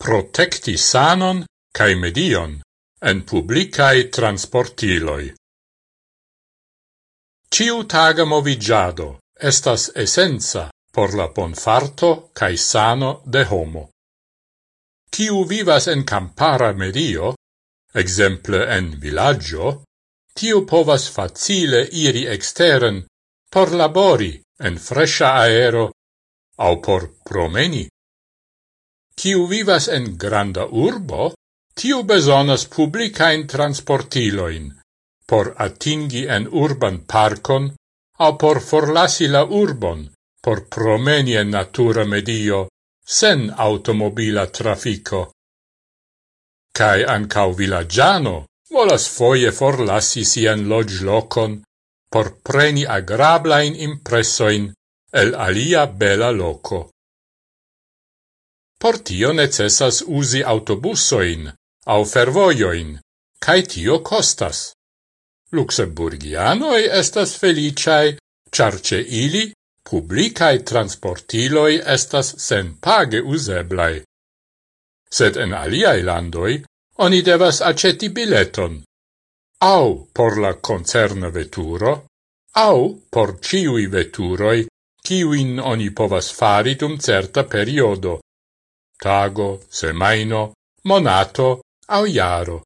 protecti sanon cae medion en publicae transportiloi. Ciu taga movigiado estas essenza por la bonfarto cae sano de homo. Ciu vivas en campara medio, exemple en villaggio, tiu povas facile iri exteren por labori en fresha aero au por promeni Ciu vivas en granda urbo, tiu besonas publicain transportiloin, por atingi en urban parkon, au por forlasi la urbon, por promeni en natura medio, sen automobila trafico. Cai ancau villagiano volas foie forlasi sian lodge locon, por preni agrablain impressoin el alia bela loco. Por tio necessas usi autobusoin au fervoioin, cae tio costas. Luxemburgianoi estas feliciae, charce ili publicae transportiloi estas sen page useblai. Sed en aliae landoi oni devas aceti bileton, au por la concerna veturo, au por ciui veturoi, ciuin oni povas fari dum certa periodo, tago, semaino, monato au iaro.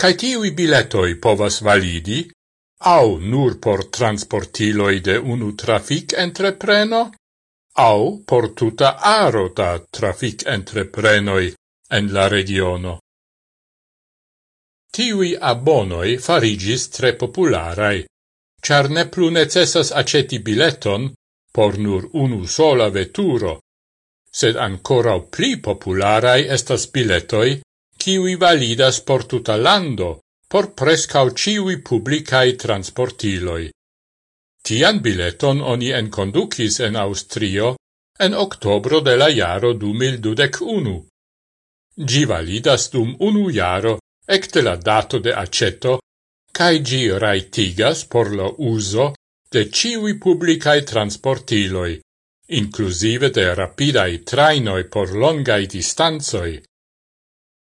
Cai tiui biletoi povas validi, au nur por transportiloi de unu trafic entrepreno, au por tuta aro da trafic entreprenoi en la regiono. Tiui abonoi farigis tre popularai, char ne plu necessas aceti bileton por nur unu sola veturo, sed ancora pli popularai estas biletoi, kiwi validas por tuta lando, por prescau ciui publicai transportiloi. Tian bileton oni enconducis en Austrio en octobro de la jaro 2021. Gi validas dum unu jaro ecte la dato de aceto, cae gi raitigas por lo uso de ciui publicai transportiloi inclusive de rapidai trainoi por longai distanzoi.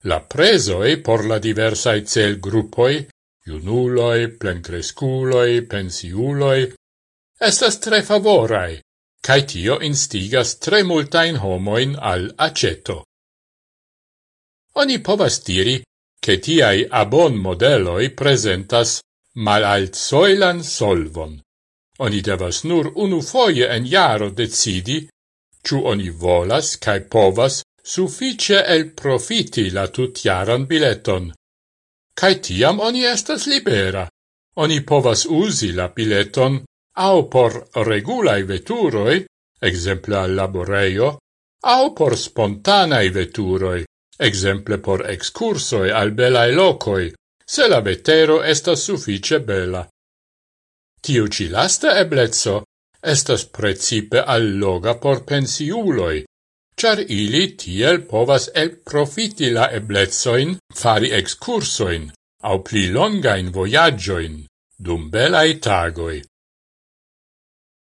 La presoi por la diversae cel gruppoi, iunuloi, plencresculoi, pensiuloi, estas tre favorai, cae tio instigas tre multain homoin al aceto. Oni povas diri che tiai abon modeloi presentas malaltsoilan solvon. Oni devas nur unu foie en jaro decidi, ciu oni volas cae povas suffice el profiti la tutjaran bileton. Cae tiam oni estas libera. Oni povas usi la bileton au por regulae veturoi, exemple al laboreio, au por spontanai veturoi, exemple por excursoi al belae locoi, se la vetero estas suffice bela. Tiu ci lasta eblezzo estas precipe alloga por pensiuloi, char ili tiel povas elprofiti la eblezzoin fari excursoin au pli longain voyagioin dum belai tagoi.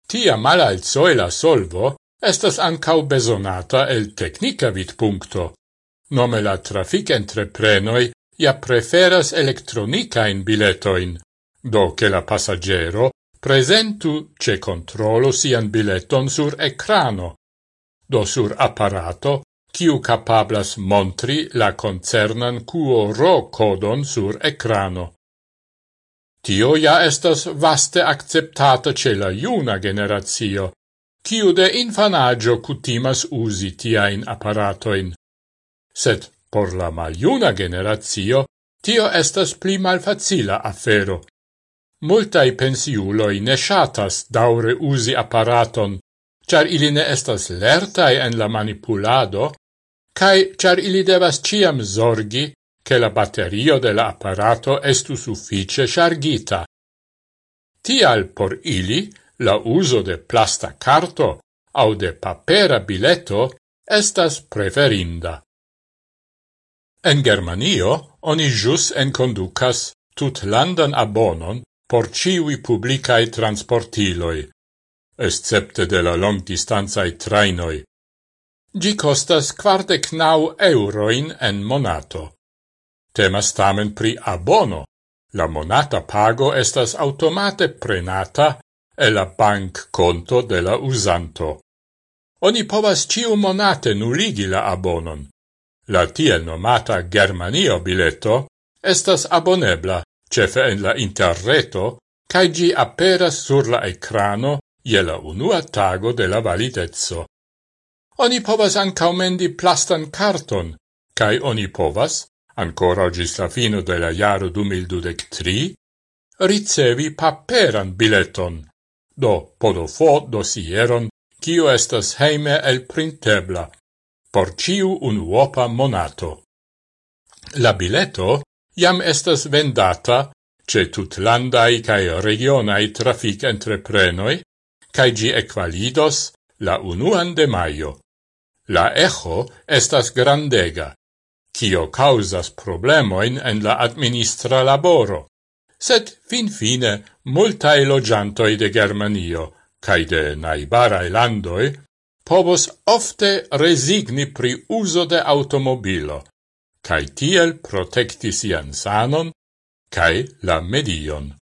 Tia malalzoe la solvo estas ancau besonata el tecnica vidpuncto, nome la trafic entreprenoi ja preferas elektronicain biletoin, do che la passaggero presentu ce controllo sian bileton sur ecrano, do sur apparato kiu capablas montri la concernan QRO codon sur ecrano. Tio ja estas vaste acceptata ce la iuna generatio, kiu de infanaggio cutimas usi tiain apparatoin. Sed por la maliuna generatio, tio estas pli malfacila afero. Multai pensiuloi ne shatas daure usi apparaton, char ili ne estas lertai en la manipulado, cae char ili devas ciam zorgi che la batterio de la apparato estu suffice chargita. Tial por ili la uso de plasta carto au de papera bileto estas preferinda. En Germanio oni jus en conducas tut landan abonon por ciui publicae transportiloi, excepte de la longdistanzae trainoi. Gi costas quardec nau euroin en monato. Temas tamen pri abono. La monata pago estas automate prenata e la bank conto de la usanto. Oni povas ciu monate nuligi la abonon. La tiel nomata Germanio bileto estas abonebla cefe en la interreto, cae gi aperas sur la ecrano je la unua tago de la validezzo. Oni povas ancau mendi plastan carton, cae oni povas, ancora gis la fino de la jaro 2023, ricevi paperan bileton, do podofo dosieron, cio estas heime el printebla, por ciu unuopa monato. La bileto jam estas vendata ce tutlandai cae regionai trafic entreprenoi, cae gi equalidos la unuan de maio. La echo estas grandega, cio causas problemoin en la administra laboro, sed fin fine multae logiantoi de Germanio, cae de naibarae landoi, povos ofte resigni pri uso de automobilo, cae tiel protecti sian sanon cae la medion.